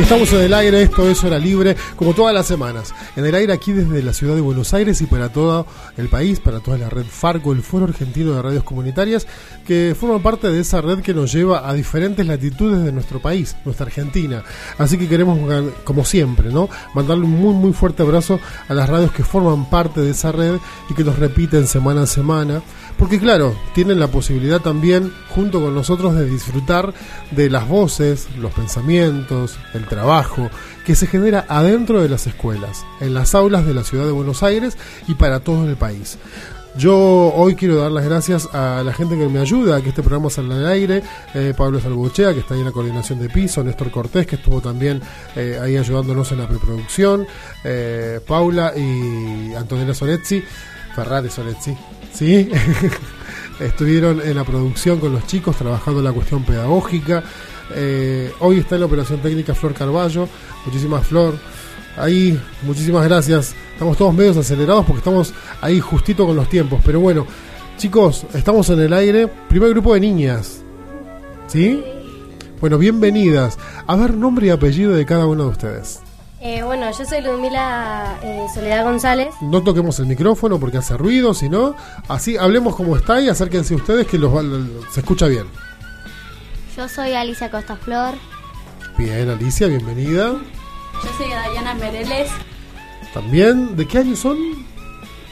Estamos en el aire, esto es Hora Libre, como todas las semanas. En el aire aquí desde la ciudad de Buenos Aires y para todo el país, para toda la red Farco, el Foro Argentino de Radios Comunitarias, que forma parte de esa red que nos lleva a diferentes latitudes de nuestro país, nuestra Argentina. Así que queremos, como siempre, ¿no? mandarle un muy, muy fuerte abrazo a las radios que forman parte de esa red y que nos repiten semana a semana porque claro, tienen la posibilidad también, junto con nosotros, de disfrutar de las voces, los pensamientos, el trabajo que se genera adentro de las escuelas, en las aulas de la ciudad de Buenos Aires y para todo el país. Yo hoy quiero dar las gracias a la gente que me ayuda a que este programa salga al aire, eh, Pablo Salbuchea, que está ahí en la coordinación de piso, Néstor Cortés, que estuvo también eh, ahí ayudándonos en la preproducción, eh, Paula y Antonella Solezzi, Ferrari Solezzi, ¿sí? Estuvieron en la producción con los chicos trabajando la cuestión pedagógica. Eh, hoy está en la operación técnica Flor Carballo. Muchísimas Flor. Ahí, muchísimas gracias. Estamos todos medios acelerados porque estamos ahí justito con los tiempos. Pero bueno, chicos, estamos en el aire. Primer grupo de niñas. ¿Sí? Bueno, bienvenidas. A ver, nombre y apellido de cada uno de ustedes. Eh, bueno, yo soy Ludmila eh, Soledad González. No toquemos el micrófono porque hace ruido, sino así hablemos como está y acérquense ustedes que los, se escucha bien. Yo soy Alicia Costa Flor. Bien, Alicia, bienvenida. Yo soy Dayana Mereles. También, ¿de qué año son?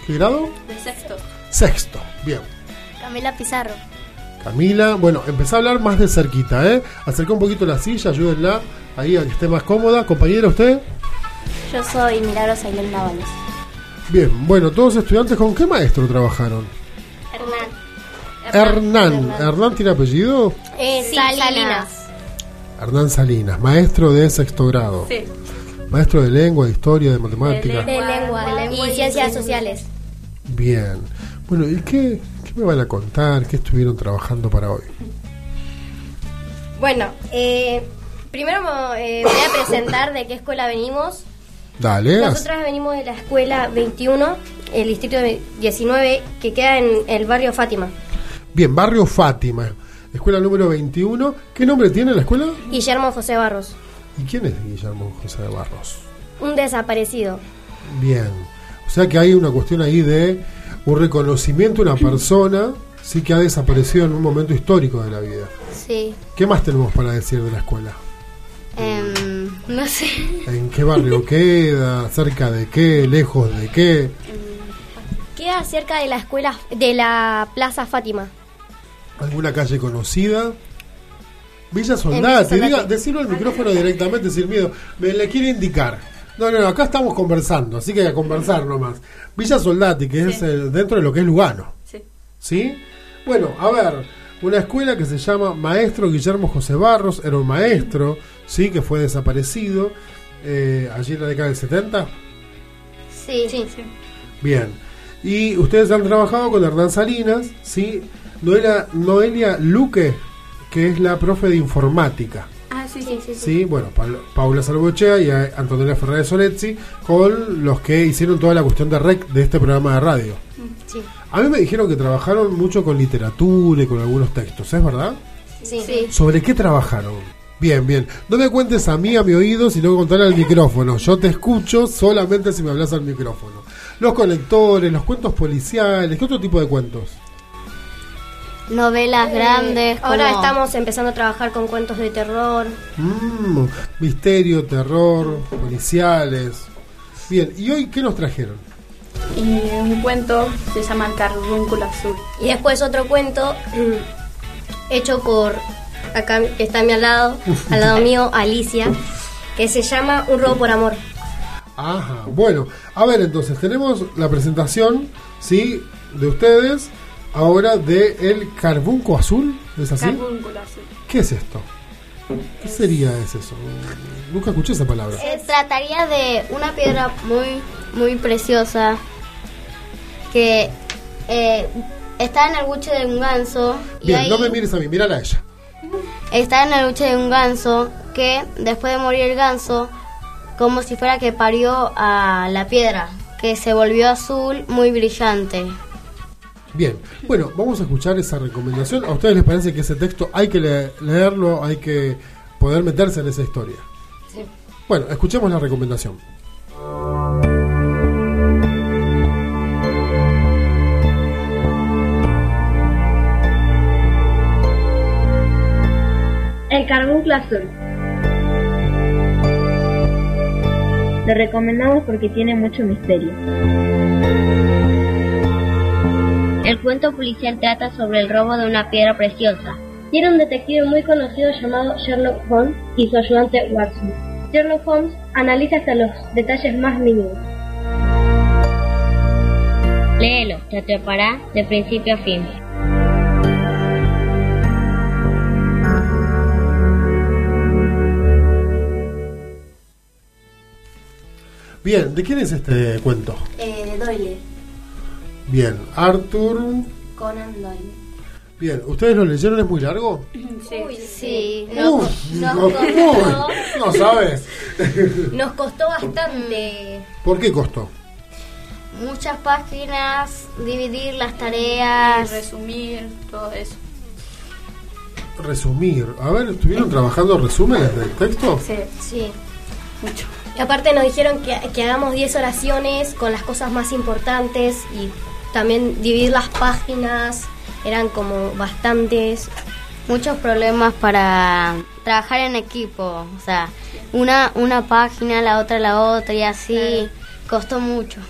¿Qué grado? De sexto. Sexto, bien. Camila Pizarro. Camila, bueno, empezá a hablar más de cerquita, ¿eh? Acerca un poquito la silla, ayúdenla ahí a que esté más cómoda. Compañera, ¿usted? Yo soy Milagros Ailén Dávalos. Bien, bueno, todos estudiantes, ¿con qué maestro trabajaron? Hernán. Hernán. ¿Hernán, tiene apellido? Eh, sí, Salinas. Hernán Salinas, maestro de sexto grado. Sí. Maestro de lengua, de historia, de matemática. De lengua, de lengua y ciencias sociales. Bien. Bueno, ¿y qué, qué me van a contar? ¿Qué estuvieron trabajando para hoy? Bueno, eh, primero eh, voy a presentar de qué escuela venimos. Dale. Nosotras venimos de la escuela 21, el distrito 19, que queda en el barrio Fátima. Bien, barrio Fátima, escuela número 21. ¿Qué nombre tiene la escuela? Guillermo José Barros, ¿Y quién es Guillermo José Barros? un desaparecido. Bien. O sea que hay una cuestión ahí de un reconocimiento de una persona, sí que ha desaparecido en un momento histórico de la vida. Sí. ¿Qué más tenemos para decir de la escuela? Em, no sé. ¿En qué barrio queda? ¿Cerca de qué? ¿Lejos de qué? Queda cerca de la escuela, de la Plaza Fátima. ¿Alguna calle conocida? Villa Soldati, diga, decirlo al micrófono directamente sin miedo. Me le quiere indicar. No, no, no, acá estamos conversando, así que a conversar nomás. Villa Soldati, que es eh, dentro de lo que es Lugano. Sí. ¿Sí? Bueno, a ver, una escuela que se llama Maestro Guillermo José Barros, era un maestro, ¿sí? Que fue desaparecido eh, allí en la década del 70. Sí. Sí. Bien. Y ustedes han trabajado con Hernán Salinas, ¿sí? Noelia, Noelia Luque, que es la profe de informática. Ah, sí, sí, sí. Sí, bueno, Pa- Paula Salvochea y a- Antonella Fernández Solezzi, con los que hicieron toda la cuestión de rec de este programa de radio. Sí. A mí me dijeron que trabajaron mucho con literatura y con algunos textos, ¿es verdad? Sí. ¿Sobre qué trabajaron? Bien, bien. No me cuentes a mí, a mi oído, sino que contarle al micrófono. Yo te escucho solamente si me hablas al micrófono. Los conectores, los cuentos policiales, ¿qué otro tipo de cuentos? Novelas grandes. Ahora como- estamos empezando a trabajar con cuentos de terror. Mm, misterio, terror, policiales. Bien, ¿y hoy qué nos trajeron? Y un cuento se llama El carbúnculo azul. Y después otro cuento hecho por acá que está a mi al lado, al lado mío, Alicia, que se llama Un robo por amor. Ajá, bueno, a ver entonces, tenemos la presentación, ¿sí? De ustedes, ahora de El Carbunco Azul, ¿es así? Carbúnculo azul. ¿Qué es esto? ¿Qué sería es eso? Nunca escuché esa palabra. Se trataría de una piedra muy, muy preciosa que eh, está en el buche de un ganso. y Bien, ahí no me mires a mí, mírala a ella. Está en el buche de un ganso que después de morir el ganso, como si fuera que parió a la piedra, que se volvió azul muy brillante. Bien, bueno, vamos a escuchar esa recomendación. ¿A ustedes les parece que ese texto hay que le- leerlo, hay que poder meterse en esa historia? Sí. Bueno, escuchemos la recomendación. El carbunclo azul. Lo recomendamos porque tiene mucho misterio. El cuento policial trata sobre el robo de una piedra preciosa. Tiene un detective muy conocido llamado Sherlock Holmes y su ayudante Watson. Sherlock Holmes analiza hasta los detalles más mínimos. Léelo, te atrapará de principio a fin. Bien, ¿de quién es este cuento? Eh, de Doyle. Bien, Arthur. Conan Doyle. Bien, ¿ustedes lo leyeron? ¿Es muy largo? Sí, Uf, nos no, costó. uy, no sabes. Nos costó bastante. ¿Por qué costó? muchas páginas, dividir las Y tareas. resumir, todo eso. Resumir. A ver, ¿estuvieron trabajando resúmenes del texto? Sí, Sí. mucho. Y aparte nos dijeron que, que hagamos 10 oraciones con las cosas más importantes y también dividir las páginas. Eran como bastantes. muchos problemas para trabajar en equipo, o sea, una una página, la otra la otra y así costó mucho.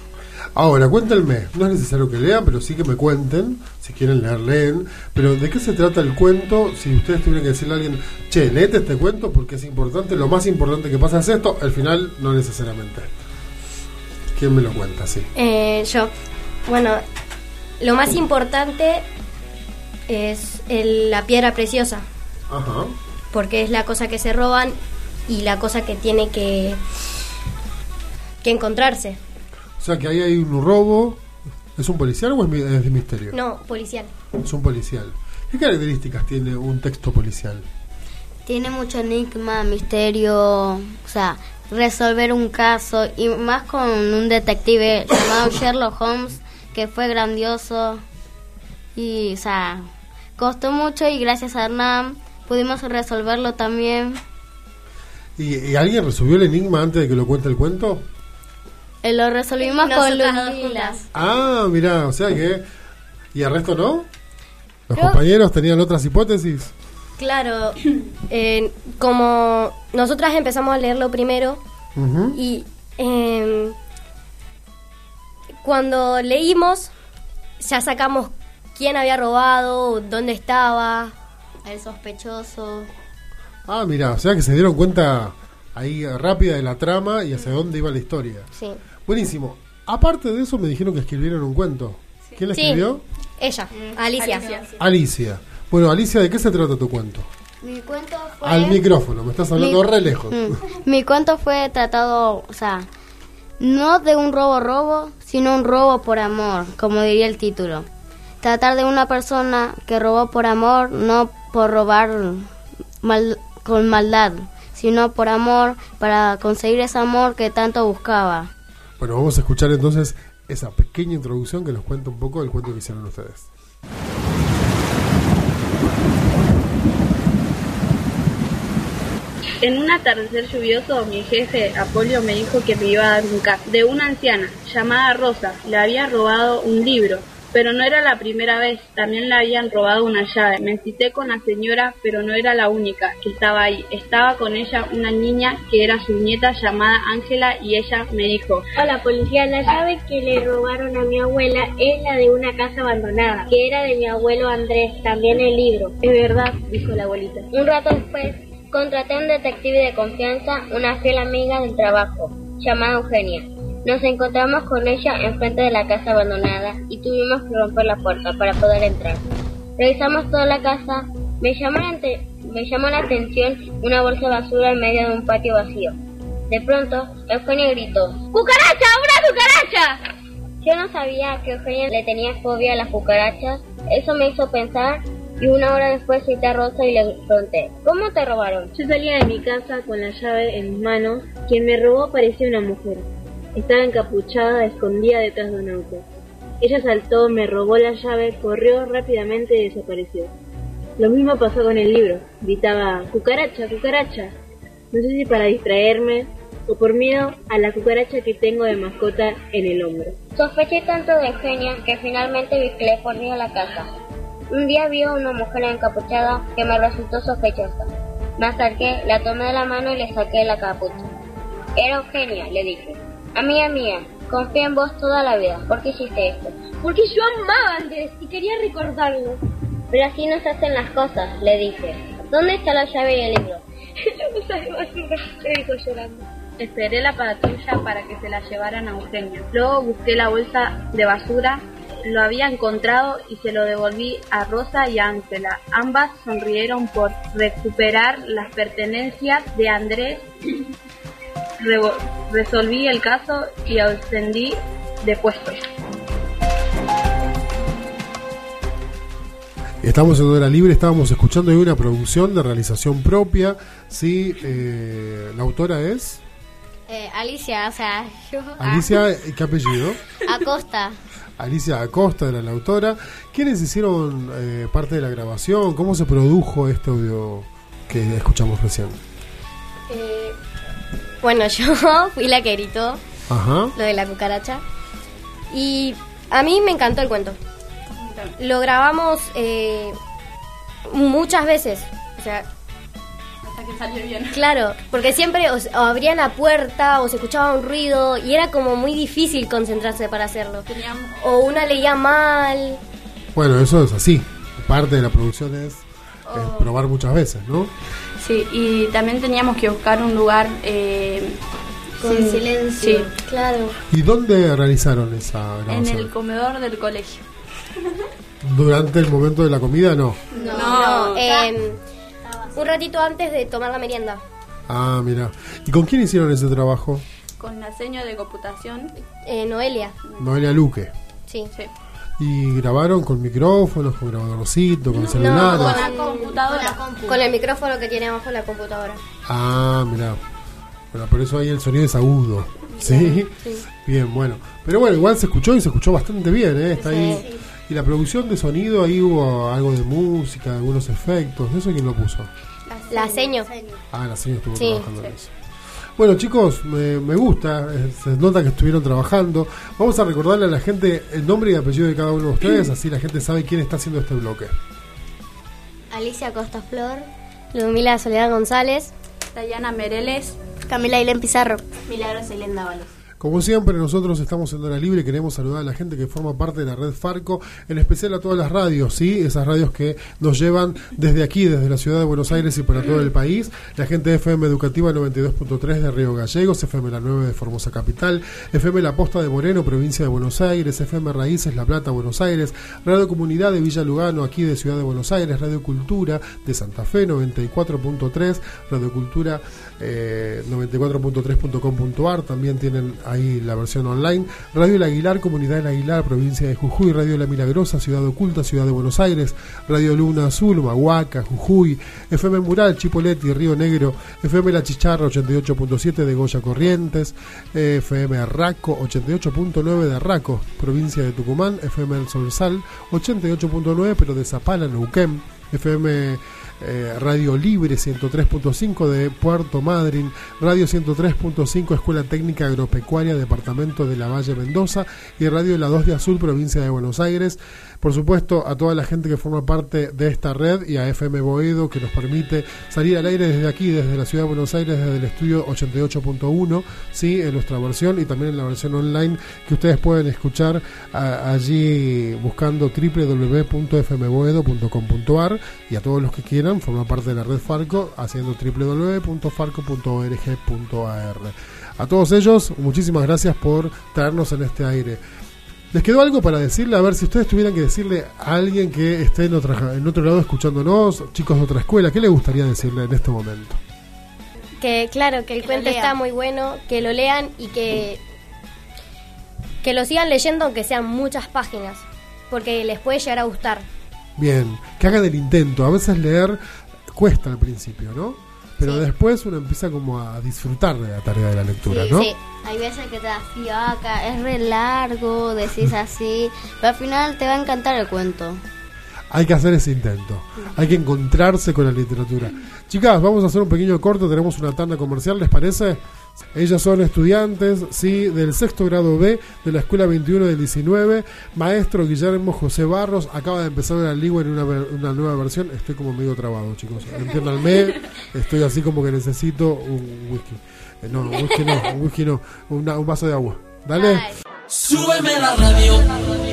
Ahora, cuéntenme. No es necesario que lean, pero sí que me cuenten. Si quieren leer, leen. Pero ¿de qué se trata el cuento? Si ustedes tuvieran que decirle a alguien, che, leete este cuento porque es importante. Lo más importante que pasa es esto. Al final, no necesariamente. ¿Quién me lo cuenta? Sí. Eh, yo, bueno, lo más importante es el- la piedra preciosa, Ajá. porque es la cosa que se roban y la cosa que tiene que, que encontrarse. O sea que ahí hay un robo. ¿Es un policial o es, de misterio? No, policial. Es un policial. ¿Qué características tiene un texto policial? Tiene mucho enigma, misterio, o sea, resolver un caso y más con un detective llamado Sherlock Holmes que fue grandioso y, o sea, costó mucho y gracias a Hernán pudimos resolverlo también. ¿Y, y alguien resolvió el enigma antes de que lo cuente el cuento? Eh, lo resolvimos con juntas. Ah, mira, o sea que... ¿Y el resto no? ¿Los Creo- compañeros tenían otras hipótesis? Claro, eh, como nosotras empezamos a leerlo primero Ujú. y eh, cuando leímos ya sacamos quién había robado, dónde estaba. El sospechoso. Ah, mira, o sea que se dieron cuenta ahí eh, rápida de la trama y hacia dónde iba la historia. Sí. Buenísimo. Aparte de eso me dijeron que escribieron un cuento. ¿Quién la Sí. escribió? Ella, Alicia. Alicia. Alicia. Bueno, Alicia, ¿de qué se trata tu cuento? Mi cuento fue... Al micrófono, me estás hablando Mi- re lejos. Mm. Mi cuento fue tratado, o sea, no de un robo robo, sino un robo por amor, como diría el título. Tratar de una persona que robó por amor, no por robar mal- con maldad, sino por amor, para conseguir ese amor que tanto buscaba. Bueno, vamos a escuchar entonces esa pequeña introducción que nos cuenta un poco del cuento que hicieron ustedes. En un atardecer lluvioso, mi jefe, Apolio, me dijo que me iba a dar un caso de una anciana llamada Rosa. Le había robado un libro, pero no era la primera vez, también le habían robado una llave. Me cité con la señora, pero no era la única que estaba ahí. Estaba con ella una niña que era su nieta llamada Ángela y ella me dijo, Hola policía, la llave que le robaron a mi abuela es la de una casa abandonada, que era de mi abuelo Andrés, también el libro. es verdad, dijo la abuelita. Un rato después, contraté a un detective de confianza, una fiel amiga del trabajo, llamada Eugenia. Nos encontramos con ella enfrente de la casa abandonada y tuvimos que romper la puerta para poder entrar. Revisamos toda la casa. Me llamó la, me la atención una bolsa de basura en medio de un patio vacío. De pronto, Eugenia gritó, ¡Cucaracha! ¡Una cucaracha! Yo no sabía que Eugenia le tenía fobia a las cucarachas. Eso me hizo pensar y una hora después cité a Rosa y le pregunté, ¿cómo te robaron? Yo salía de mi casa con la llave en mis manos. Quien me robó parecía una mujer. Estaba encapuchada, escondida detrás de un auto. Ella saltó, me robó la llave, corrió rápidamente y desapareció. Lo mismo pasó con el libro. Gritaba, cucaracha, cucaracha. No sé si para distraerme o por miedo a la cucaracha que tengo de mascota en el hombro. Sospeché tanto de Eugenia que finalmente por mí a la casa. Un día vi a una mujer encapuchada que me resultó sospechosa. Me acerqué, la tomé de la mano y le saqué la capucha. Era Eugenia, le dije. Amiga mía, confía en vos toda la vida. ¿Por qué hiciste esto? Porque yo amaba a Andrés y quería recordarlo. Pero así no se hacen las cosas, le dije. ¿Dónde está la llave y el libro? no sabe basura, le dijo llorando. Esperé la patrulla para que se la llevaran a Eugenia. Luego busqué la bolsa de basura, lo había encontrado y se lo devolví a Rosa y a Ángela. Ambas sonrieron por recuperar las pertenencias de Andrés. Resolví el caso y ascendí de puesto. Estamos en Hora Libre, estábamos escuchando ahí una producción de realización propia. Sí, eh, la autora es Eh, Alicia, o sea, yo. Alicia, ¿qué apellido? Ah, Acosta. Alicia Acosta era la autora. ¿Quiénes hicieron eh, parte de la grabación? ¿Cómo se produjo este audio que escuchamos recién? Bueno, yo fui la que gritó Ajá. lo de la cucaracha. Y a mí me encantó el cuento. Lo grabamos eh, muchas veces. O sea, Hasta que salió bien. claro, porque siempre o, se- o abrían la puerta o se escuchaba un ruido y era como muy difícil concentrarse para hacerlo. Teníamos O una leía mal. Bueno, eso es así. Parte de la producción es, es Oh. probar muchas veces, ¿no? Sí, y también teníamos que buscar un lugar eh, Con sin- silencio. Sí, Claro. ¿Y dónde realizaron esa en grabación? el comedor del colegio. ¿Durante el momento de la comida? No. No, em, un ratito antes de tomar la merienda. Ah, mira. ¿Y con quién hicieron ese trabajo? Con la seño de computación. Eh, Noelia. Noelia Luque. Sí. Sí. ¿Y grabaron con micrófonos, con grabadorcito, con celulares? Con la computadora. Con el micrófono que tiene abajo la computadora. Ah, mira. Bueno, por eso ahí el sonido es agudo. ¿Sí? Bien, bueno. Pero bueno, igual se escuchó y se escuchó bastante bien, ¿eh? Está ahí. Y la producción de sonido, ahí hubo algo de música, algunos efectos. ¿Eso quién lo puso? La seño. Ah, la señora estuvo Sí. trabajando en eso. Bueno, chicos, me, me gusta, eh, se nota que estuvieron trabajando. Vamos a recordarle a la gente el nombre y apellido de cada uno de ustedes, así la gente sabe quién está haciendo este bloque. Alicia Costa Flor. Ludmila Soledad González. Dayana Mereles. Camila Ailén Pizarro. Milagros Elén Dávalos. Como siempre, nosotros estamos en Hora Libre, queremos saludar a la gente que forma parte de la red Farco, en especial a todas las radios, ¿sí? Esas radios que nos llevan desde aquí, desde la ciudad de Buenos Aires y para todo el país. La gente de FM Educativa 92.3 de Río Gallegos, FM La 9 de Formosa Capital, FM La Posta de Moreno, provincia de Buenos Aires, FM Raíces La Plata, Buenos Aires, Radio Comunidad de Villa Lugano, aquí de Ciudad de Buenos Aires, Radio Cultura de Santa Fe 94.3, Radio Cultura eh, 94.3.com.ar, también tienen ahí la versión online. Radio El Aguilar, Comunidad El Aguilar, provincia de Jujuy, Radio La Milagrosa, Ciudad Oculta, Ciudad de Buenos Aires, Radio Luna Azul, Mahuaca, Jujuy, FM Mural, Chipoleti, Río Negro, FM La Chicharra 88.7 de Goya Corrientes, FM Arraco 88.9 de Arraco, provincia de Tucumán, FM El Solsal 88.9 pero de Zapala, Neuquén, FM eh, Radio Libre 103.5 de Puerto Madryn, Radio 103.5 Escuela Técnica Agropecuaria Departamento de la Valle Mendoza y Radio La 2 de Azul Provincia de Buenos Aires. Por supuesto, a toda la gente que forma parte de esta red y a FM Boedo que nos permite salir al aire desde aquí, desde la ciudad de Buenos Aires, desde el estudio 88.1, sí, en nuestra versión y también en la versión online que ustedes pueden escuchar allí buscando www.fmboedo.com.ar y a todos los que quieran forman parte de la red Farco, haciendo www.farco.org.ar. A todos ellos, muchísimas gracias por traernos en este aire. ¿Les quedó algo para decirle? A ver, si ustedes tuvieran que decirle a alguien que esté en, otra, en otro lado escuchándonos, chicos de otra escuela, ¿qué le gustaría decirle en este momento? Que claro, que el Que cuento está muy bueno, que lo lean y que, que lo sigan leyendo aunque sean muchas páginas, porque les puede llegar a gustar. Bien, que hagan el intento. A veces leer cuesta al principio, ¿no? Pero Sí. después uno empieza como a disfrutar de la tarea de la lectura, Sí, ¿no? sí. Hay veces que te da fiaca, es re largo, decís así, pero al final te va a encantar el cuento. Hay que hacer ese intento. Hay que encontrarse con la literatura. Chicas, vamos a hacer un pequeño corto. Tenemos una tanda comercial, ¿les parece? Ellas son estudiantes, sí, del sexto grado B de la Escuela 21 del 19. Maestro Guillermo José Barros acaba de empezar la ligua en una, una nueva versión. Estoy como medio trabado, chicos. Entiéndanme. Estoy así como que necesito un whisky. Eh, no, un whisky no, un whisky no. Un vaso de agua. Dale. Súbeme la radio.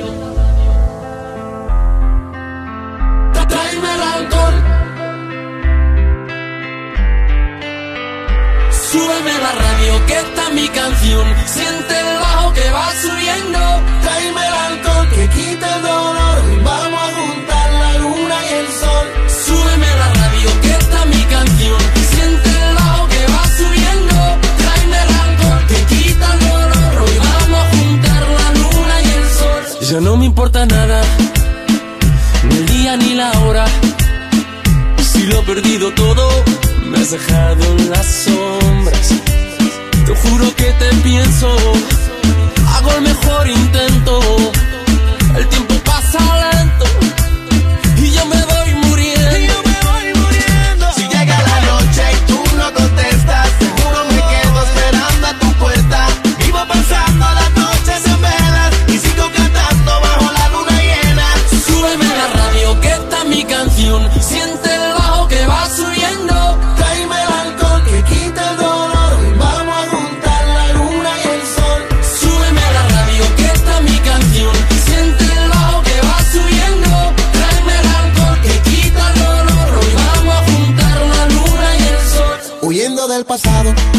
La radio, que esta es mi canción. Siente el bajo que va subiendo. Tráeme el alcohol que quita el dolor. Vamos a juntar la luna y el sol. Súbeme la radio, que esta es mi canción. Siente el bajo que va subiendo. Tráeme el alcohol que quita el dolor. Hoy vamos a juntar la luna y el sol. Ya no me importa nada, ni el día ni la hora. Si lo he perdido todo, me has dejado en las sombras. Te juro que te pienso, hago el mejor intento. El tiempo pasa lento y yo me pasado.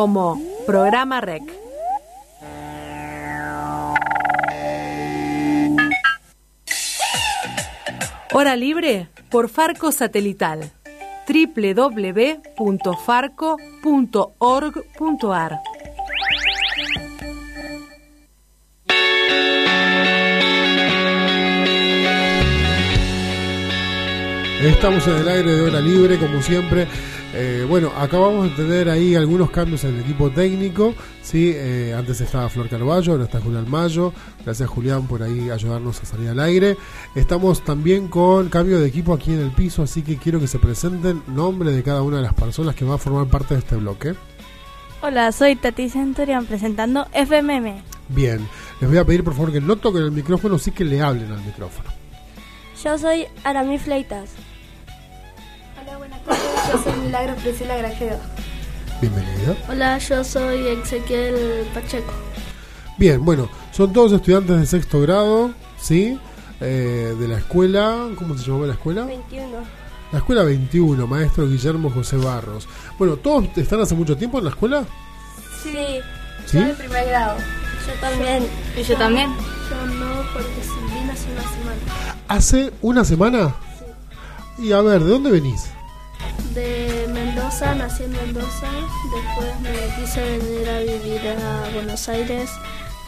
Como Programa Rec. Hora libre por Farco Satelital www.farco.org.ar Estamos en el aire de hora libre, como siempre. Eh, bueno, acabamos de tener ahí algunos cambios en el equipo técnico. ¿sí? Eh, antes estaba Flor Carballo, ahora está Julián Mayo. Gracias Julián por ahí ayudarnos a salir al aire. Estamos también con cambio de equipo aquí en el piso, así que quiero que se presenten nombre de cada una de las personas que va a formar parte de este bloque. Hola, soy Tati Centurión presentando FMM. Bien, les voy a pedir por favor que no toquen el micrófono, sí que le hablen al micrófono. Yo soy Aramí Fleitas. Yo soy Milagro Priscila Grajeda. Bienvenido. Hola, yo soy Ezequiel Pacheco. Bien, bueno, son todos estudiantes de sexto grado, ¿sí? Eh, de la escuela, ¿cómo se llamaba la escuela? 21. La escuela 21, maestro Guillermo José Barros. Bueno, ¿todos están hace mucho tiempo en la escuela? Sí. ¿Sí? Yo de primer grado. Yo también. ¿Y yo también? Yo no, porque vine hace una semana. ¿Hace una semana? Sí. Y a ver, ¿de dónde venís? De Mendoza, nací en Mendoza. Después me quise venir a vivir a Buenos Aires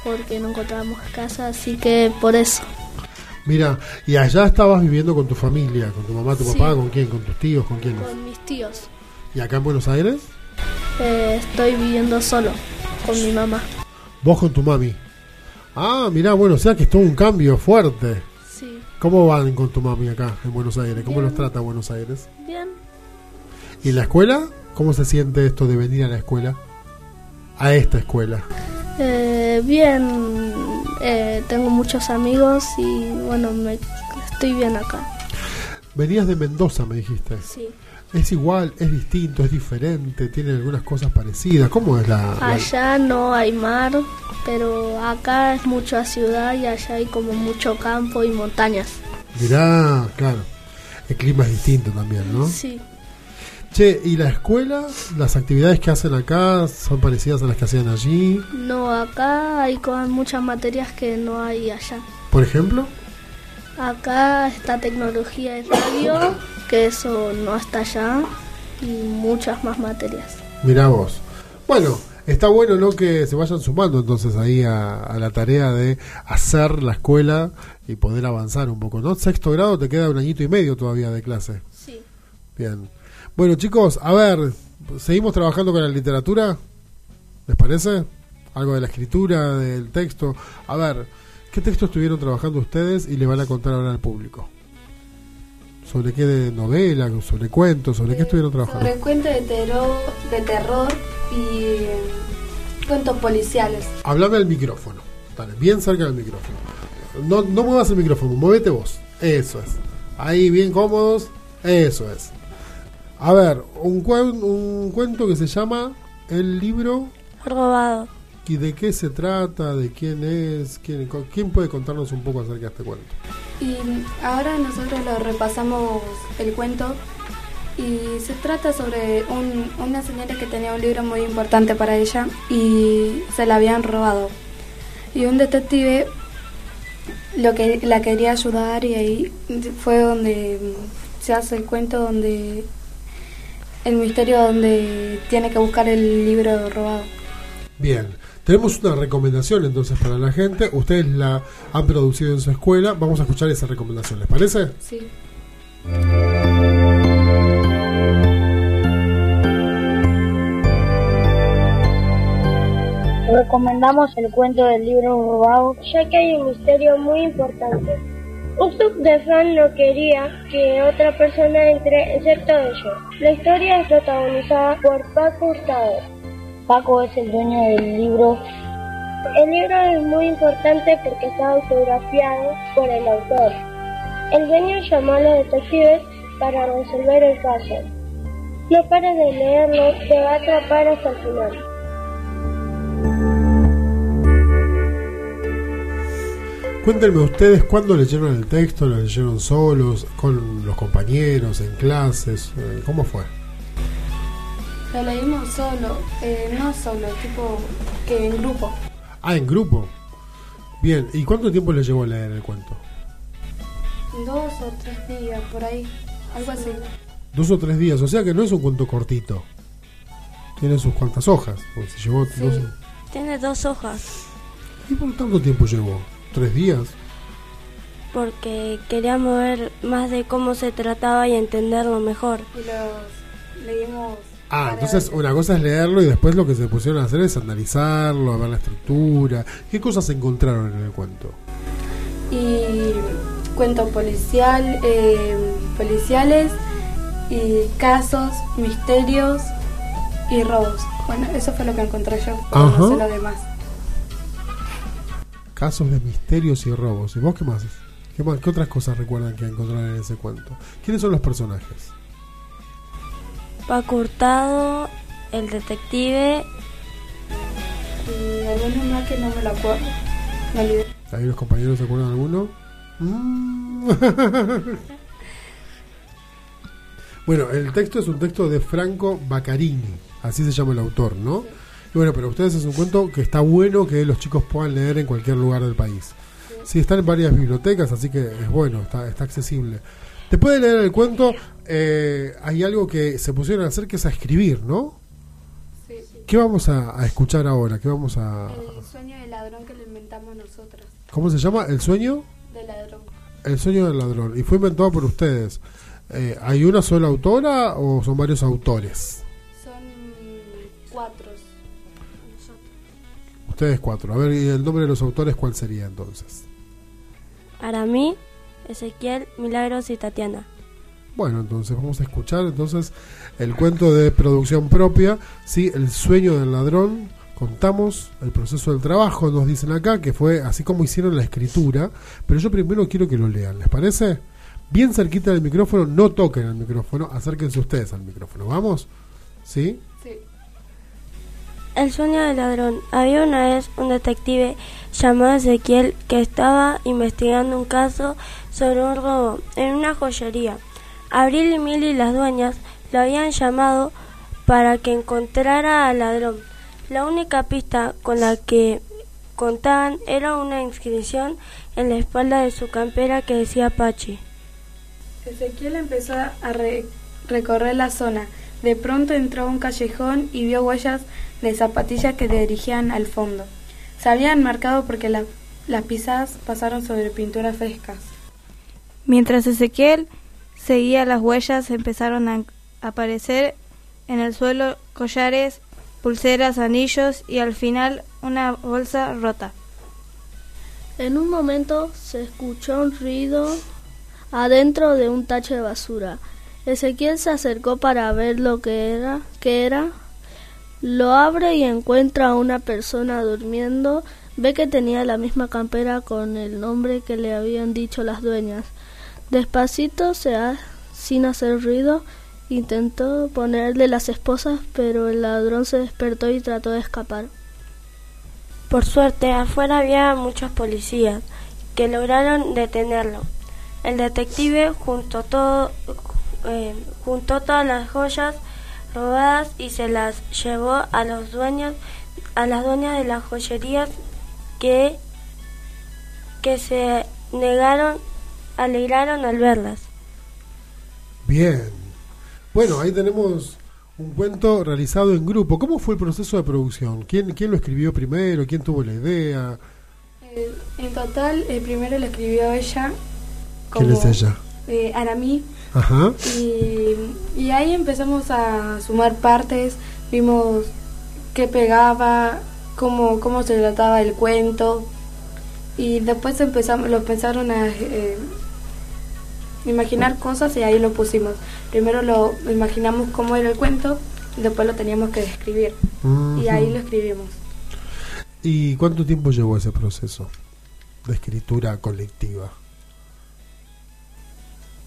porque no encontrábamos casa, así que por eso. Mira, y allá estabas viviendo con tu familia, con tu mamá, tu Sí. papá, ¿con quién? ¿Con tus tíos? ¿Con quién? Con mis tíos. ¿Y acá en Buenos Aires? Eh, estoy viviendo solo con mi mamá. Vos con tu mami. Ah, mira, bueno, o sea que es todo un cambio fuerte. Sí. ¿Cómo van con tu mami acá en Buenos Aires? ¿Cómo Bien. los trata Buenos Aires? Bien. ¿Y en la escuela? ¿Cómo se siente esto de venir a la escuela? A esta escuela. Eh, bien. Eh, tengo muchos amigos y bueno, me, estoy bien acá. Venías de Mendoza, me dijiste. Sí. Es igual, es distinto, es diferente, tiene algunas cosas parecidas. ¿Cómo es la...? la- Allá no hay mar, pero acá es mucha ciudad y allá hay como mucho campo y montañas. Mirá, claro. El clima es distinto también, ¿no? Sí. Che, ¿y la escuela? ¿Las actividades que hacen acá son parecidas a las que hacían allí? No, acá hay co- muchas materias que no hay allá. Por ejemplo. Acá está tecnología de radio, que eso no está allá, y muchas más materias. Mirá vos. Bueno, está bueno, ¿no? Que se vayan sumando entonces ahí a, a la tarea de hacer la escuela y poder avanzar un poco, ¿no? Sexto grado te queda un añito y medio todavía de clase. Sí. Bien. Bueno, chicos, a ver, ¿seguimos trabajando con la literatura? ¿Les parece? Algo de la escritura, del texto. A ver, ¿qué texto estuvieron trabajando ustedes y le van a contar ahora al público? ¿Sobre qué de novela? ¿Sobre cuentos? ¿Sobre qué estuvieron trabajando? Sobre cuentos de terror, de terror y eh, cuentos policiales. Háblame al micrófono. Dale, bien cerca del micrófono. No, no muevas el micrófono, muévete vos. Eso es. Ahí, bien cómodos. Eso es. A ver, un, cuen- un cuento que se llama El libro. Robado. ¿Y de qué se trata? ¿De quién es? ¿Quién, quién puede contarnos un poco acerca de este cuento? Y ahora nosotros lo repasamos el cuento y se trata sobre un- una señora que tenía un libro muy importante para ella y se la habían robado. Y un detective lo que la quería ayudar y ahí fue donde se hace el cuento donde el misterio donde tiene que buscar el libro robado. Bien, tenemos una recomendación entonces para la gente. Ustedes la han producido en su escuela. Vamos a escuchar esa recomendación, ¿les parece? Sí. Recomendamos el cuento del libro robado, ya que hay un misterio muy importante. Un subdefan no quería que otra persona entre excepto ellos. La historia es protagonizada por Paco Hurtado. Paco es el dueño del libro. El libro es muy importante porque está autografiado por el autor. El dueño llamó a los detectives para resolver el caso. No pares de leerlo, te va a atrapar hasta el final. Cuéntenme ustedes cuándo leyeron el texto, lo leyeron solos, con los compañeros, en clases, eh, ¿cómo fue? Lo leímos solo, eh, no solo, tipo que en grupo. Ah, en grupo. Bien, ¿y cuánto tiempo les llevó a leer el cuento? Dos o tres días, por ahí, algo así. Dos o tres días, o sea que no es un cuento cortito. Tiene sus cuantas hojas. se llevó dos- Tiene dos hojas. ¿Y por tanto tiempo llevó? ¿Tres días? porque queríamos ver más de cómo se trataba y entenderlo mejor. Y los leímos. Ah, entonces una cosa es leerlo y después lo que se pusieron a hacer es analizarlo, a ver la estructura. ¿Qué cosas encontraron en el cuento? Y cuento policial, eh, policiales y casos, misterios y robos. Bueno, eso fue lo que encontré yo, pero Ajá. no sé lo demás. Casos de misterios y robos. ¿Y vos qué más? ¿Qué, más? ¿Qué otras cosas recuerdan que encontraron en ese cuento? ¿Quiénes son los personajes? Paco Hurtado, el detective, Y algunos más que no me lo acuerdo. Me. ¿Ahí los compañeros se acuerdan de alguno? Mm. bueno, el texto es un texto de Franco Baccarini, así se llama el autor, ¿no? Y bueno, pero ustedes es un cuento que está bueno que los chicos puedan leer en cualquier lugar del país. Sí, está en varias bibliotecas, así que es bueno, está, está accesible. Después de leer el cuento, eh, hay algo que se pusieron a hacer que es a escribir, ¿no? Sí. ¿Qué vamos a, a escuchar ahora? ¿Qué vamos a...? El sueño del ladrón que lo inventamos nosotros. ¿Cómo se llama? ¿El sueño? Del ladrón. El sueño del ladrón. Y fue inventado por ustedes. Eh, ¿Hay una sola autora o son varios autores? Ustedes cuatro. A ver, ¿y el nombre de los autores cuál sería entonces? Aramí, Ezequiel, Milagros y Tatiana. Bueno, entonces vamos a escuchar entonces el cuento de producción propia, sí, El sueño del ladrón. Contamos el proceso del trabajo, nos dicen acá, que fue así como hicieron la escritura, pero yo primero quiero que lo lean, ¿les parece? Bien cerquita del micrófono, no toquen el micrófono, acérquense ustedes al micrófono, ¿vamos? ¿Sí? El sueño del ladrón. Había una vez un detective llamado Ezequiel que estaba investigando un caso sobre un robo en una joyería. Abril y Mili, las dueñas, lo habían llamado para que encontrara al ladrón. La única pista con la que contaban era una inscripción en la espalda de su campera que decía Pachi. Ezequiel empezó a re- recorrer la zona. De pronto entró a un callejón y vio huellas de zapatillas que dirigían al fondo. Se habían marcado porque la- las pisadas pasaron sobre pinturas frescas. Mientras Ezequiel seguía las huellas, empezaron a aparecer en el suelo collares, pulseras, anillos y al final una bolsa rota. En un momento se escuchó un ruido adentro de un tacho de basura. Ezequiel se acercó para ver lo que era, qué era. Lo abre y encuentra a una persona durmiendo. Ve que tenía la misma campera con el nombre que le habían dicho las dueñas. Despacito, se ha- sin hacer ruido, intentó ponerle las esposas, pero el ladrón se despertó y trató de escapar. Por suerte, afuera había muchos policías que lograron detenerlo. El detective juntó, todo, eh, juntó todas las joyas robadas y se las llevó a los dueños, a las dueñas de las joyerías que, que se negaron, alegraron al verlas. Bien. Bueno, ahí tenemos un cuento realizado en grupo. ¿Cómo fue el proceso de producción? ¿Quién, quién lo escribió primero? ¿Quién tuvo la idea? Eh, en total, el primero lo escribió ella. ¿Quién es ella? Eh, Aramí. Ajá. Y, y ahí empezamos a sumar partes, vimos qué pegaba, cómo, cómo se trataba el cuento. Y después empezamos, lo pensaron a eh, imaginar cosas y ahí lo pusimos. Primero lo imaginamos cómo era el cuento y después lo teníamos que describir. Y ahí lo escribimos. ¿Y cuánto tiempo llevó ese proceso de escritura colectiva?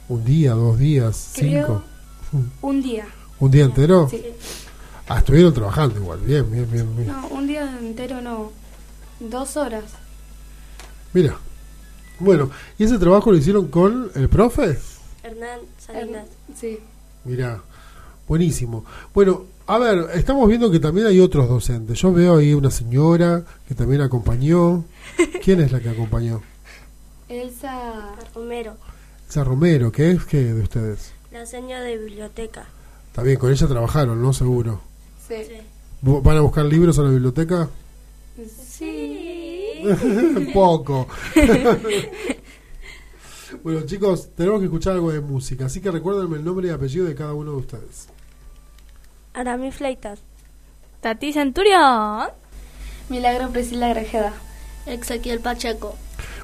¿Un día, dos días, Creo cinco? un día. ¿Un día entero? Sí. Ah, estuvieron trabajando igual. Bien, bien, bien. bien. No, un día entero no. Dos horas. Mira. Bueno, ¿y ese trabajo lo hicieron con el profe? Hernán Salinas. Sí. Mira, buenísimo. Bueno, a ver, estamos viendo que también hay otros docentes. Yo veo ahí una señora que también acompañó. ¿Quién es la que acompañó? Elsa Romero, Romero, ¿qué es que de ustedes? la señora de biblioteca. Está bien, con ella trabajaron, ¿no? Seguro. Sí. ¿Bu- ¿Van a buscar libros a la biblioteca? Sí. Poco. Bueno, chicos, tenemos que escuchar algo de música, así que recuérdenme el nombre y apellido de cada uno de ustedes. Aramí Fleitas. Tati Centurión. Milagro Priscila Grajeda. Ezequiel Pacheco.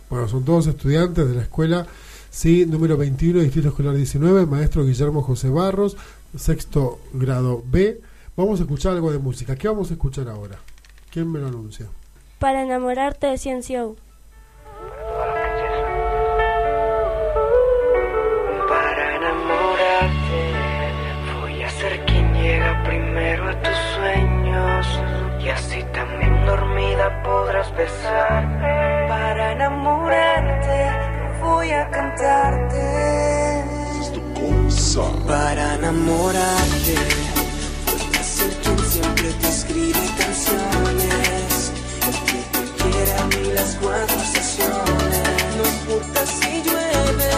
Bueno, son todos estudiantes de la escuela, sí, número 21, Distrito Escolar 19, maestro Guillermo José Barros, sexto grado B. Vamos a escuchar algo de música. ¿Qué vamos a escuchar ahora? ¿Quién me lo anuncia? Para enamorarte de Ciencio. Para enamorarte, voy a ser quien llega primero a tus sueños. Y así también dormida podrás besarme. Para enamorarte, voy a cantarte. Para enamorarte, a ser quien siempre te escribe canciones. El que te quiera ni las cuatro estaciones. No importa si llueve,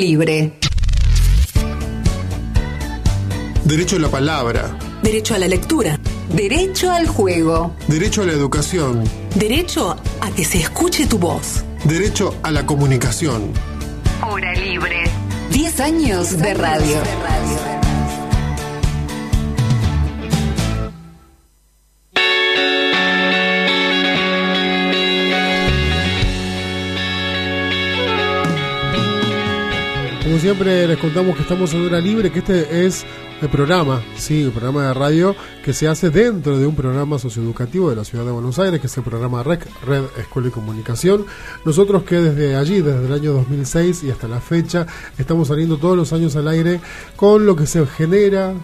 libre. Derecho a la palabra, Derecho a la lectura. Derecho al juego. derecho a la educación, Derecho a que se escuche tu voz. derecho a la comunicación. Hora libre. 10 años de radio. Siempre les contamos que estamos en hora libre, que este es el programa, sí, el programa de radio que se hace dentro de un programa socioeducativo de la ciudad de Buenos Aires, que es el programa REC, Red Escuela y Comunicación. Nosotros que desde allí, desde el año 2006 y hasta la fecha, estamos saliendo todos los años al aire con lo que se genera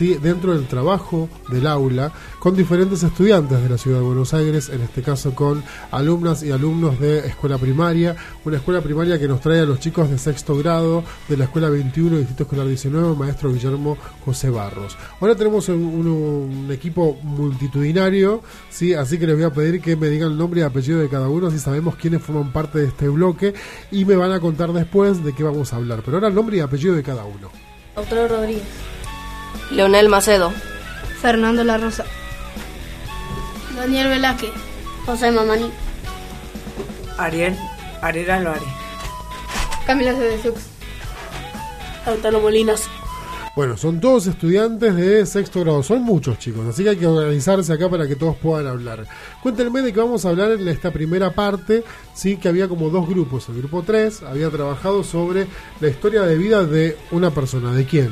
dentro del trabajo del aula con diferentes estudiantes de la ciudad de Buenos Aires, en este caso con alumnas y alumnos de escuela primaria, una escuela primaria que nos trae a los chicos de sexto grado de la escuela 21, Distrito Escolar 19, maestro Guillermo José Barros. Ahora tenemos un, equipo multitudinario, ¿sí? así que les voy a pedir que me digan el nombre y apellido de cada uno, así sabemos quiénes forman parte de este bloque y me van a contar después de qué vamos a hablar. Pero ahora el nombre y apellido de cada uno. Arturo Rodríguez. Leonel Macedo. Fernando La Rosa. Daniel Velázquez. José Mamani. Ariel. Ariel Álvarez. Camila Cedesux. Lautaro Molinas. Bueno, son todos estudiantes de sexto grado, son muchos chicos, así que hay que organizarse acá para que todos puedan hablar. Cuéntenme de qué vamos a hablar en esta primera parte, sí, que había como dos grupos. El grupo 3 había trabajado sobre la historia de vida de una persona. ¿De quién?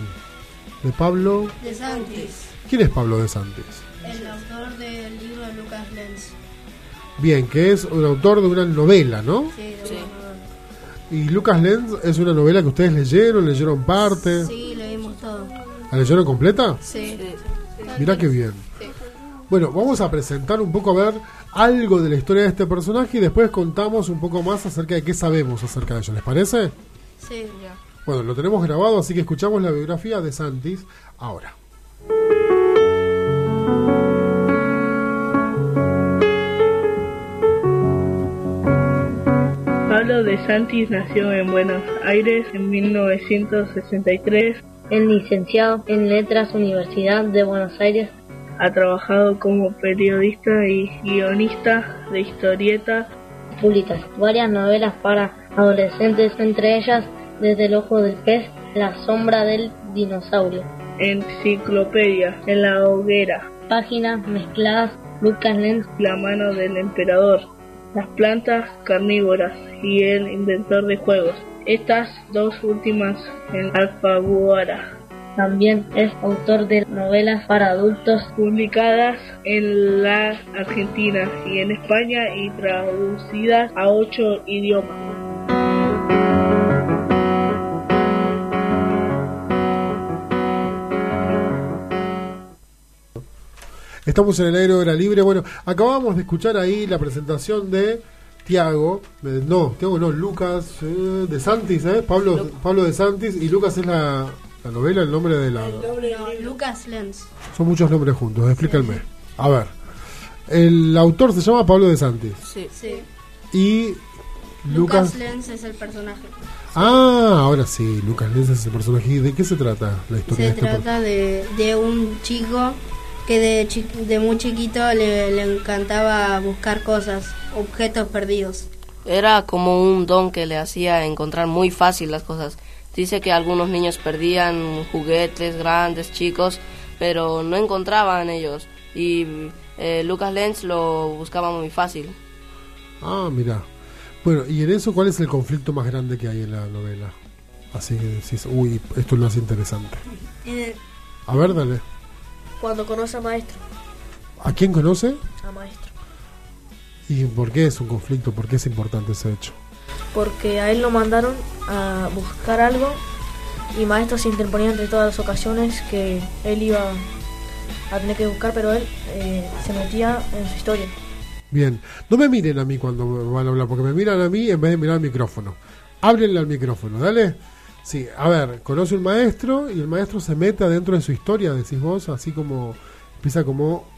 ¿De Pablo? De Santis. ¿Quién es Pablo de Santis? El autor del libro de Lucas Lenz. Bien, que es un autor de una novela, ¿no? Sí, de una novela. Y Lucas Lenz es una novela que ustedes leyeron, leyeron parte. Sí, leímos todo. ¿La leyeron completa? Sí. Mirá qué bien. Bueno, vamos a presentar un poco a ver algo de la historia de este personaje y después contamos un poco más acerca de qué sabemos acerca de ellos. ¿Les parece? Sí, ya. Bueno, lo tenemos grabado, así que escuchamos la biografía de Santis ahora. Pablo de Santis nació en Buenos Aires en 1963. Es licenciado en Letras Universidad de Buenos Aires. Ha trabajado como periodista y guionista de historietas. Publica varias novelas para adolescentes, entre ellas Desde el ojo del pez, La sombra del dinosaurio. Enciclopedia en la hoguera. Páginas mezcladas Lucas Lenz. La mano del emperador. Las plantas carnívoras y el inventor de juegos. Estas dos últimas en Alfaguara. También es autor de novelas para adultos publicadas en la Argentina y en España y traducidas a ocho idiomas. Estamos en el aire hora libre. Bueno, acabamos de escuchar ahí la presentación de Tiago, no, Tiago no, Lucas eh, de Santis, ¿eh? Pablo, Pablo de Santis y Lucas es la, la novela, el nombre de la... No, Lucas Lenz. Son muchos nombres juntos, explíquenme. A ver, el autor se llama Pablo de Santis Sí. sí. y Lucas Lucas... Lenz es el personaje. Ah, ahora sí, Lucas Lenz es el personaje. ¿Y de qué se trata la historia Se de este trata de, de un chico que de, chi- de muy chiquito le, le encantaba buscar cosas, objetos perdidos. Era como un don que le hacía encontrar muy fácil las cosas. Dice que algunos niños perdían juguetes grandes, chicos, pero no encontraban ellos. Y eh, Lucas Lenz lo buscaba muy fácil. Ah, mira. Bueno, y en eso, ¿cuál es el conflicto más grande que hay en la novela? Así que decís, uy, esto es lo más interesante. A ver, dale. Cuando conoce a maestro. ¿A quién conoce? A maestro. ¿Y por qué es un conflicto? ¿Por qué es importante ese hecho? Porque a él lo mandaron a buscar algo y maestro se interponía entre todas las ocasiones que él iba a tener que buscar, pero él eh, se metía en su historia. Bien, no me miren a mí cuando van a hablar, porque me miran a mí en vez de mirar al micrófono. Háblenle al micrófono, dale. Sí, a ver, conoce un maestro y el maestro se mete adentro de su historia, decís vos, así como empieza como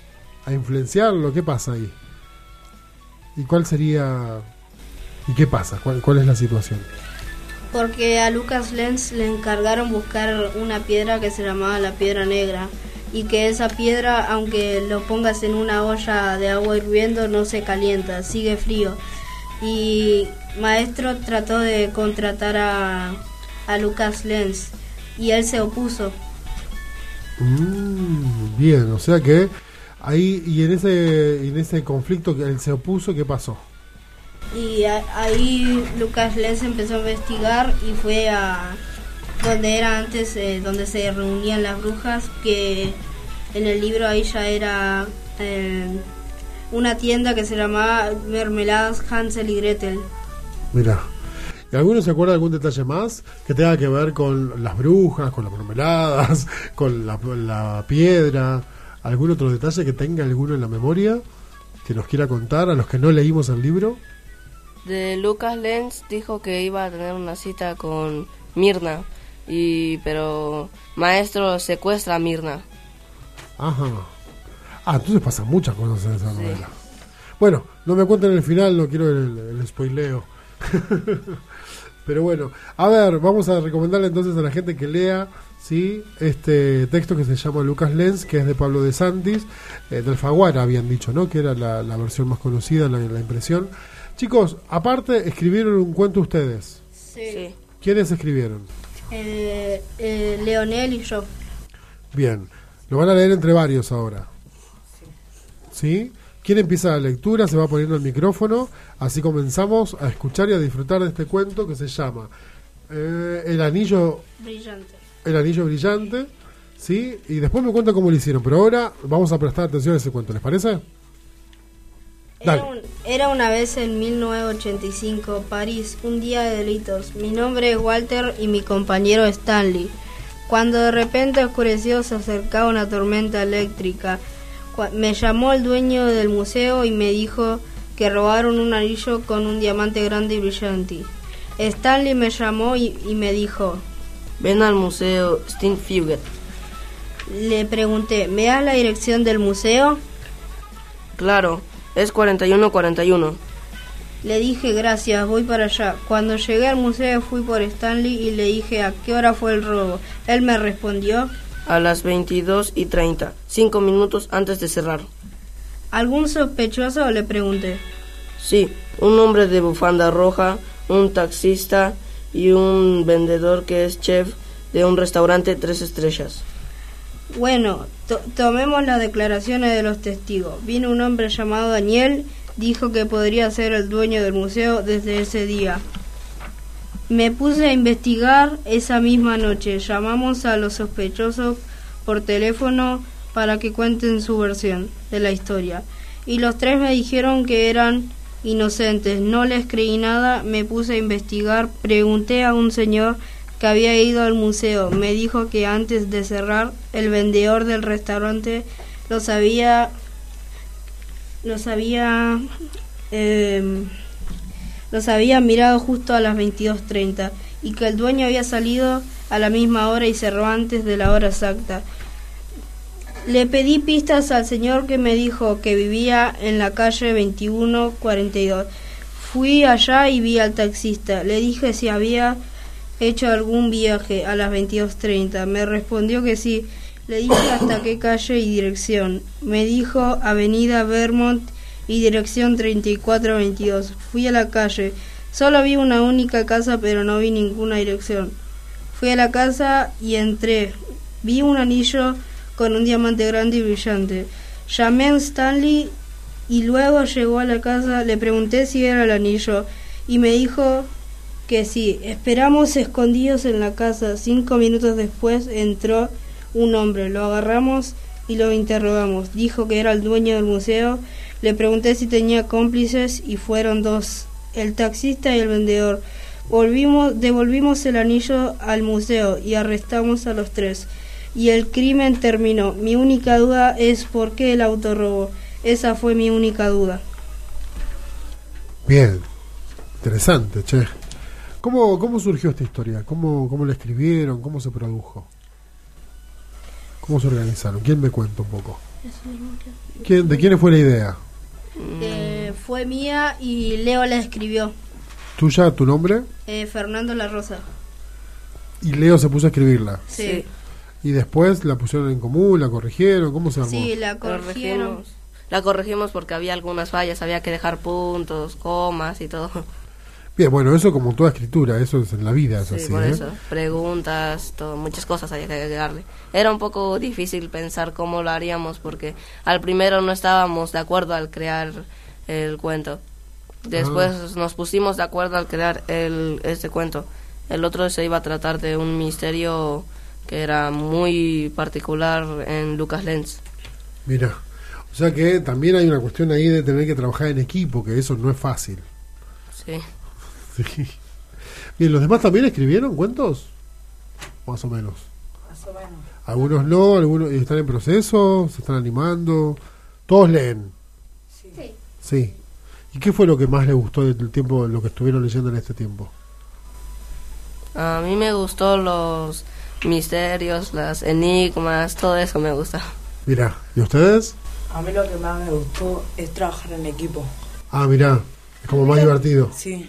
a influenciarlo. ¿Qué pasa ahí? ¿Y cuál sería... ¿Y qué pasa? ¿Cuál, cuál es la situación? Porque a Lucas Lenz le encargaron buscar una piedra que se llamaba la piedra negra y que esa piedra, aunque lo pongas en una olla de agua hirviendo, no se calienta, sigue frío. Y Maestro trató de contratar a, a Lucas Lenz y él se opuso. Mm, bien, o sea que ahí y en ese en ese conflicto que él se opuso, ¿qué pasó? Y a- ahí Lucas Lenz empezó a investigar y fue a donde era antes, eh, donde se reunían las brujas, que en el libro ahí ya era eh, una tienda que se llamaba Mermeladas Hansel y Gretel. Mira. ¿Y alguno se acuerda de algún detalle más que tenga que ver con las brujas, con las mermeladas, con la, la piedra? ¿Algún otro detalle que tenga alguno en la memoria que nos quiera contar a los que no leímos el libro? De Lucas Lenz dijo que iba a tener una cita con Mirna, y pero Maestro secuestra a Mirna. Ajá. Ah, entonces pasan muchas cosas en esa novela. Bueno, no me cuenten el final, no quiero el, el spoileo. Pero bueno, a ver, vamos a recomendarle entonces a la gente que lea ¿sí? este texto que se llama Lucas Lenz, que es de Pablo de Santis, eh, del Faguara habían dicho, ¿no? que era la, la versión más conocida, la, la impresión. Chicos, aparte, escribieron un cuento ustedes. Sí. ¿Quiénes escribieron? Eh, eh, Leonel y yo. Bien, lo van a leer entre varios ahora. ¿Sí? ¿Quién empieza la lectura? Se va poniendo el micrófono. Así comenzamos a escuchar y a disfrutar de este cuento que se llama eh, El Anillo Brillante. El Anillo Brillante. ¿Sí? Y después me cuentan cómo lo hicieron. Pero ahora vamos a prestar atención a ese cuento. ¿Les parece? Era, un- era una vez en 1985, París, un día de delitos. Mi nombre es Walter y mi compañero Stanley. Cuando de repente oscureció se acercaba una tormenta eléctrica. Me llamó el dueño del museo y me dijo que robaron un anillo con un diamante grande y brillante. Stanley me llamó y, y me dijo, Ven al museo Sting Fugget. le pregunté, ¿me das la dirección del museo? Claro, es 4141. Le dije gracias, voy para allá. Cuando llegué al museo fui por Stanley y le dije a qué hora fue el robo. Él me respondió, A las 22 y 30, cinco minutos antes de cerrar. ¿algún sospechoso? Le pregunté. Sí, un hombre de bufanda roja, un taxista y un vendedor que es chef de un restaurante tres estrellas. Bueno, to- tomemos las declaraciones de los testigos. Vino un hombre llamado Daniel, dijo que podría ser el dueño del museo desde ese día. Me puse a investigar esa misma noche. Llamamos a los sospechosos por teléfono para que cuenten su versión de la historia. Y los tres me dijeron que eran inocentes. No les creí nada, me puse a investigar, pregunté a un señor que había ido al museo. Me dijo que antes de cerrar, el vendedor del restaurante los había los había em, los había mirado justo a las 22.30 y que el dueño había salido a la misma hora y cerró antes de la hora exacta. Le pedí pistas al señor que me dijo que vivía en la calle 2142. Fui allá y vi al taxista. Le dije si había hecho algún viaje a las 22.30. Me respondió que sí. Le dije hasta qué calle y dirección. Me dijo Avenida Vermont y dirección 3422. Fui a la calle. Solo vi una única casa pero no vi ninguna dirección. Fui a la casa y entré. Vi un anillo con un diamante grande y brillante. Llamé a Stanley y luego llegó a la casa. Le pregunté si era el anillo y me dijo que sí. Esperamos escondidos en la casa. Cinco minutos después entró un hombre. Lo agarramos y lo interrogamos. Dijo que era el dueño del museo. Le pregunté si tenía cómplices y fueron dos, el taxista y el vendedor. Volvimos, devolvimos el anillo al museo y arrestamos a los tres. Y el crimen terminó. Mi única duda es por qué el auto robó. Esa fue mi única duda. Bien, interesante, che. ¿Cómo, cómo surgió esta historia? ¿Cómo, ¿Cómo la escribieron? ¿Cómo se produjo? ¿Cómo se organizaron? ¿Quién me cuenta un poco? ¿Quién, ¿De quién fue la idea? Eh, fue mía y Leo la escribió. ¿Tuya, tu nombre? Eh, Fernando La Rosa. Y Leo se puso a escribirla. Sí. Y después la pusieron en común, la corrigieron, ¿cómo se armó? Sí, la corrigieron. La corregimos porque había algunas fallas, había que dejar puntos, comas y todo. Bien, bueno, eso como toda escritura, eso es en la vida, es Sí, así. por ¿eh? eso. Preguntas, todo, muchas cosas había que agregarle. Era un poco difícil pensar cómo lo haríamos porque al primero no estábamos de acuerdo al crear el cuento. Después Ah. nos pusimos de acuerdo al crear el, este cuento. El otro se iba a tratar de un misterio que era muy particular en Lucas Lenz. Mira, o sea que también hay una cuestión ahí de tener que trabajar en equipo, que eso no es fácil. Sí. Sí. Bien, ¿los demás también escribieron cuentos? Más o menos. Más o menos. Algunos no, algunos están en proceso, se están animando. Todos leen. Sí. Sí. ¿Y qué fue lo que más les gustó del tiempo, lo que estuvieron leyendo en este tiempo? A mí me gustó los misterios, las enigmas, todo eso me gusta. Mira, ¿y ustedes? A mí lo que más me gustó es trabajar en equipo. Ah, mira, es como más divertido. Sí.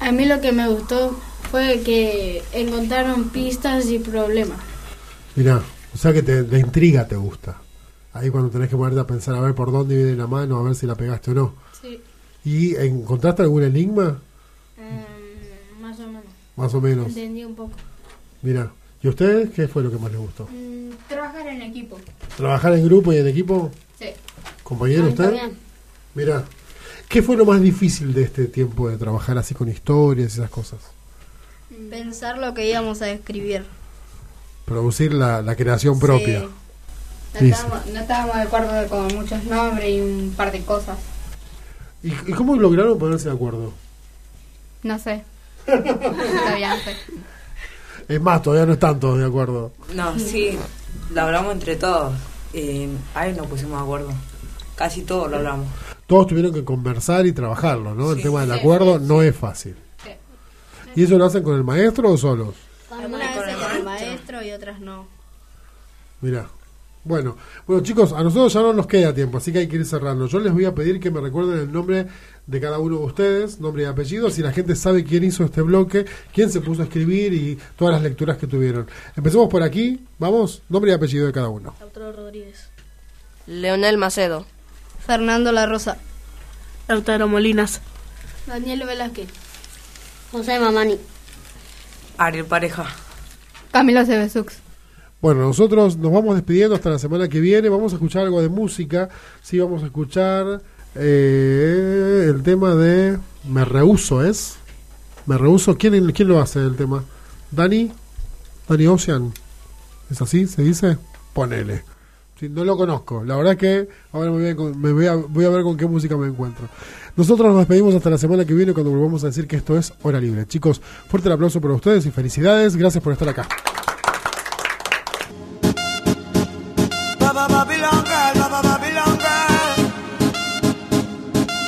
A mí lo que me gustó fue que encontraron pistas y problemas. Mirá, o sea que te, la intriga te gusta. Ahí cuando tenés que ponerte a pensar a ver por dónde viene la mano, a ver si la pegaste o no. Sí. ¿Y encontraste algún enigma? Mm, más o menos. Más o menos. Entendí un poco. Mira, ¿y a ustedes qué fue lo que más les gustó? Mm, trabajar en equipo. ¿Trabajar en grupo y en equipo? Sí. ¿Compañero usted? Mira, ¿qué fue lo más difícil de este tiempo de trabajar así con historias y esas cosas? Pensar lo que íbamos a escribir. Producir la, la creación propia. No Sí, sí. estábamos, no estábamos de acuerdo con muchos nombres y un par de cosas. ¿Y, y cómo lograron ponerse de acuerdo? No sé. Todavía no sé. Es más, todavía no están todos de acuerdo. No, sí, lo hablamos entre todos. Y ahí nos pusimos de acuerdo. Casi todo lo hablamos. Todos tuvieron que conversar y trabajarlo, ¿no? El tema del Sí, acuerdo sí, no es fácil. ¿Y eso lo hacen con el maestro o solos? Algunas veces con el maestro y otras no. Mira. Bueno, bueno chicos, a nosotros ya no nos queda tiempo, así que hay que ir cerrando. Yo les voy a pedir que me recuerden el nombre de cada uno de ustedes, nombre y apellido, si la gente sabe quién hizo este bloque, quién se puso a escribir y todas las lecturas que tuvieron. Empecemos por aquí, vamos, nombre y apellido de cada uno. Lautaro Rodríguez. Leonel Macedo. Fernando La Rosa. Lautaro Molinas. Daniel Velázquez. José Mamani. Ariel Pareja. Camilo Cebesux. Bueno, nosotros nos vamos despidiendo hasta la semana que viene. Vamos a escuchar algo de música. Sí, vamos a escuchar eh, el tema de Me Rehuso, ¿es? Me Rehuso. ¿Quién, ¿Quién lo hace el tema? ¿Dani? ¿Dani Ocean? ¿Es así? ¿Se dice? Ponele. Sí, no lo conozco. La verdad que ahora me voy, a, ver con qué música me encuentro. Nosotros nos despedimos hasta la semana que viene cuando volvamos a decir que esto es Hora Libre. Chicos, fuerte el aplauso para ustedes y felicidades. Gracias por estar acá.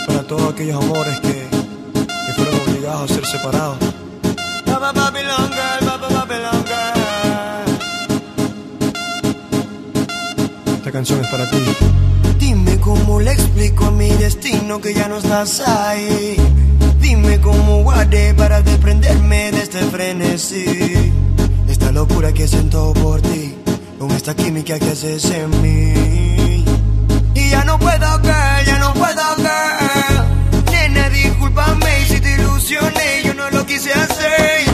Para todos aquellos amores que, que fueron obligados a ser separados. Dime cómo le explico a mi destino que ya no estás ahí. Dime cómo guardé para desprenderme de este frenesí. Esta locura que siento por ti, con esta química que haces en mí. Y ya no puedo caer, ya no puedo caer. Nena, discúlpame si te ilusioné, yo no lo quise hacer.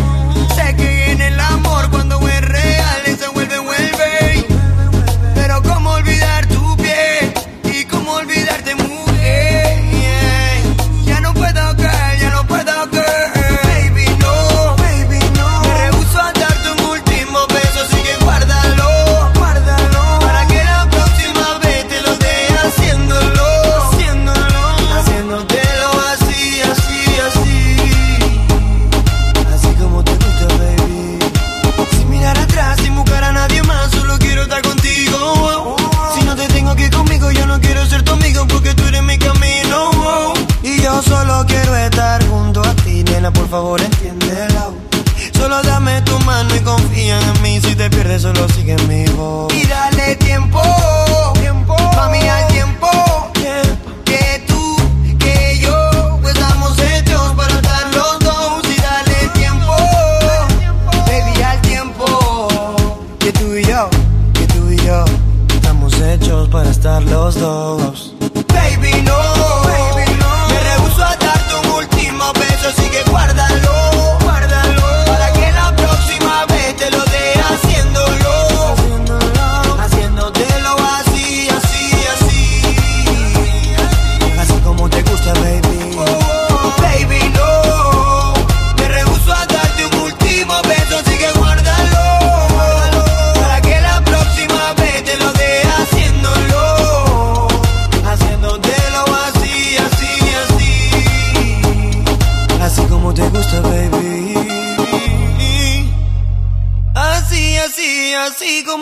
Estar los dos. Baby, no,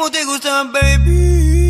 ¿Cómo te gustan, baby?